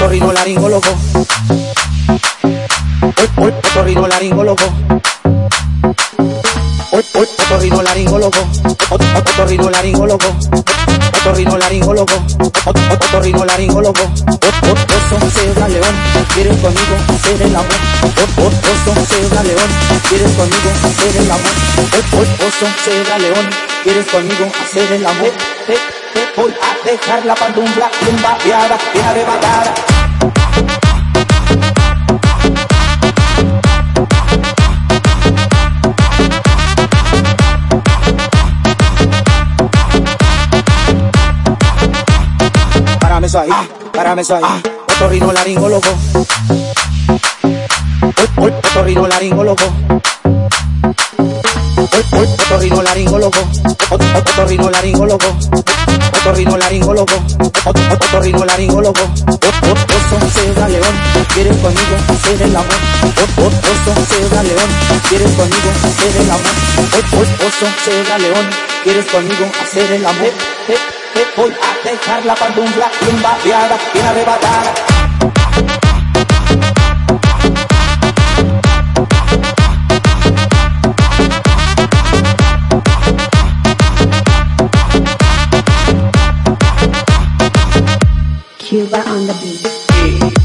otorrino hoy, otorrino hoy, otorrino laringo loco. Otorrino laringo loco. Otorrino laringo loco. Otorrino laringo loco. Oso, cebra, león. ¿Quieres conmigo hacer el amor? Oso, cebra, león. ¿Quieres conmigo hacer el amor? Oso, cebra, león. ¿Quieres conmigo hacer el amor? Te, te voy a dejar la pandumbla bien babeada, bien arrebatada. Párame eso ahí, párame eso ahí. Otorrino hoy, otorrino hoy, otorrino laringo loco. Otorrino laringo loco. Otorrino laringo loco. Otorrino laringo Sierra León, quieres conmigo hacer el amor. O, o, oso Sierra León, quieres conmigo hacer el amor. O, o, oso Sierra León, quieres conmigo hacer el amor. Te, te, te voy a dejar la pandumba, rumba, viada, bien arrebatada. Cuba on the beat.